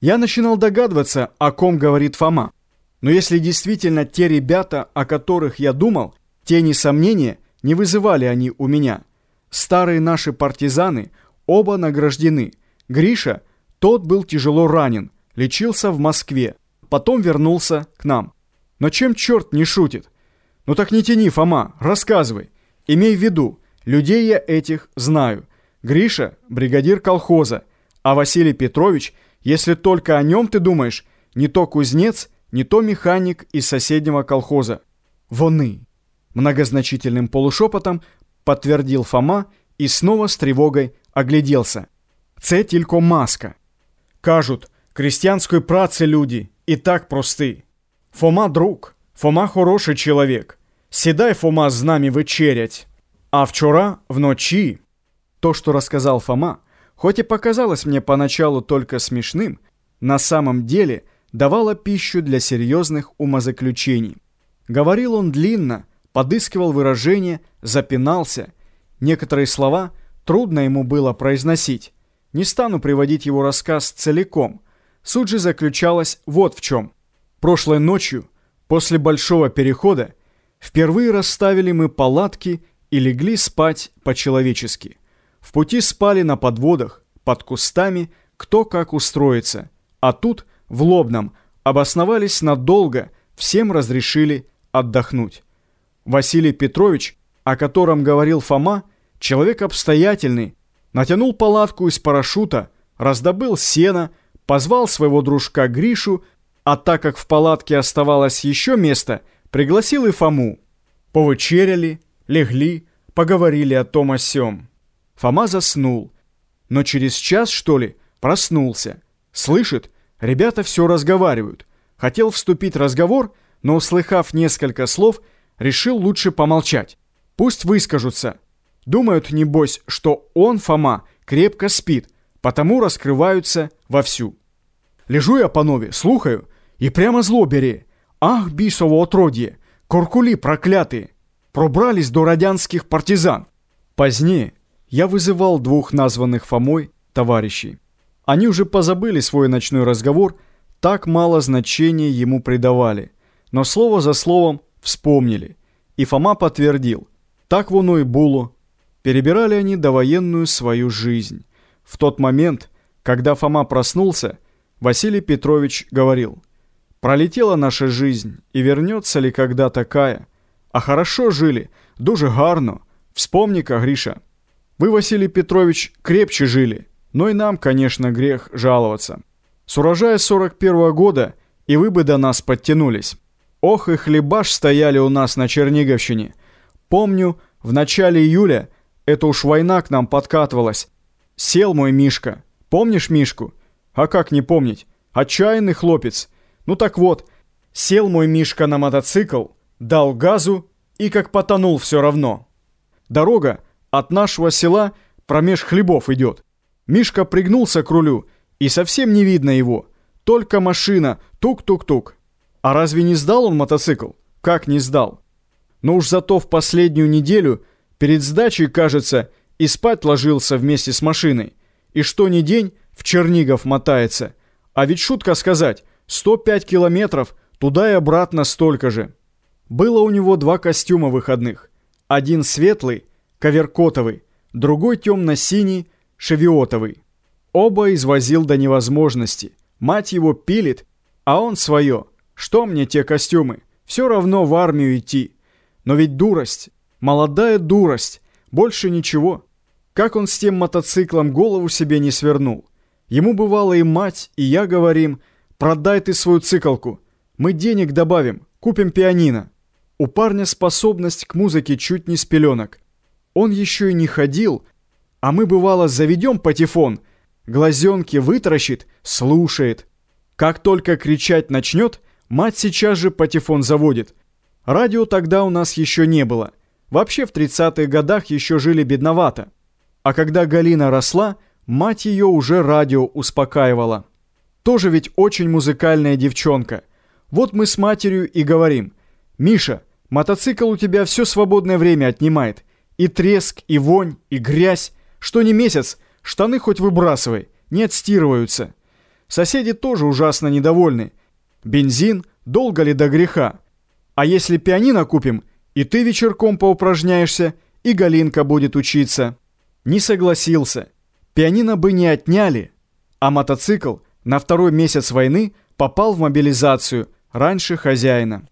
Я начинал догадываться, о ком говорит Фома. Но если действительно те ребята, о которых я думал, тени сомнения не вызывали они у меня. Старые наши партизаны оба награждены. Гриша, тот был тяжело ранен, лечился в Москве, потом вернулся к нам. Но чем черт не шутит? Ну так не тяни, Фома, рассказывай. Имей в виду, людей я этих знаю. Гриша – бригадир колхоза, а Василий Петрович, если только о нем ты думаешь, не то кузнец, не то механик из соседнего колхоза. Вони. Многозначительным полушепотом подтвердил Фома и снова с тревогой огляделся. Це тільки маска. Кажуть, крестьянської праці люди і так прости. Фома друг, Фома хороший чоловік. Сідай, Фома, з нами вечерять. А вчора вночі... То, что рассказал Фома, хоть и показалось мне поначалу только смешным, на самом деле давало пищу для серьезных умозаключений. Говорил он длинно, подыскивал выражения, запинался. Некоторые слова трудно ему было произносить. Не стану приводить его рассказ целиком. Суть же заключалась вот в чем. Прошлой ночью, после большого перехода, впервые расставили мы палатки и легли спать по-человечески. В пути спали на подводах, под кустами, кто как устроится. А тут, в Лобном, обосновались надолго, всем разрешили отдохнуть. Василий Петрович, о котором говорил Фома, человек обстоятельный, натянул палатку из парашюта, раздобыл сено, позвал своего дружка Гришу, а так как в палатке оставалось еще место, пригласил и Фому. Повечеряли, легли, поговорили о том о сём. Фома заснул, но через час, что ли, проснулся. Слышит, ребята все разговаривают. Хотел вступить разговор, но, услыхав несколько слов, решил лучше помолчать. Пусть выскажутся. Думают, небось, что он, Фома, крепко спит, потому раскрываются вовсю. Лежу я, панове, слухаю, и прямо зло бери. Ах, бісово отродье, куркули проклятые, пробрались до радянских партизан. Позднее, я вызывал двух названных Фомой товарищей. Они уже позабыли свой ночной разговор, так мало значения ему придавали. Но слово за словом вспомнили. И Фома подтвердил. Так воно и было. Перебирали они довоенную свою жизнь. В тот момент, когда Фома проснулся, Василий Петрович говорил. Пролетела наша жизнь, и вернется ли когда такая? А хорошо жили, дуже гарно. Вспомни-ка, Гриша. Вы, Василий Петрович, крепче жили, но и нам, конечно, грех жаловаться. С урожая 41 -го года и вы бы до нас подтянулись. Ох и хлебаш стояли у нас на Черниговщине. Помню, в начале июля это уж война к нам подкатывалась. Сел мой Мишка. Помнишь Мишку? А как не помнить? Отчаянный хлопец. Ну так вот, сел мой Мишка на мотоцикл, дал газу и как потонул все равно. Дорога от нашего села промеж хлебов идет. Мишка пригнулся к рулю, и совсем не видно его. Только машина, тук-тук-тук. А разве не сдал он мотоцикл? Как не сдал? Но уж зато в последнюю неделю перед сдачей, кажется, и спать ложился вместе с машиной. И что ни день в Чернигов мотается. А ведь шутка сказать, 105 километров, туда и обратно столько же. Было у него два костюма выходных. Один светлый, коверкотовый, другой темно-синий, шевиотовый. Оба извозил до невозможности. Мать его пилит, а он свое. Что мне те костюмы? Все равно в армию идти. Но ведь дурость, молодая дурость, больше ничего. Как он с тем мотоциклом голову себе не свернул. Ему бывало и мать, и я говорим, продай ты свою циклку. Мы денег добавим, купим пианино. У парня способность к музыке чуть не с пеленок. Он еще и не ходил, а мы, бывало, заведем патефон, глазенки вытаращит, слушает. Как только кричать начнет, мать сейчас же патефон заводит. Радио тогда у нас еще не было. Вообще в 30-х годах еще жили бедновато. А когда Галина росла, мать ее уже радио успокаивала. Тоже ведь очень музыкальная девчонка. Вот мы с матерью и говорим, «Миша, мотоцикл у тебя все свободное время отнимает». И треск, и вонь, и грязь. Что не месяц, штаны хоть выбрасывай, не отстирываются. Соседи тоже ужасно недовольны. Бензин, долго ли до греха? А если пианино купим, и ты вечерком поупражняешься, и Галинка будет учиться. Не согласился. Пианино бы не отняли. А мотоцикл на второй месяц войны попал в мобилизацию раньше хозяина.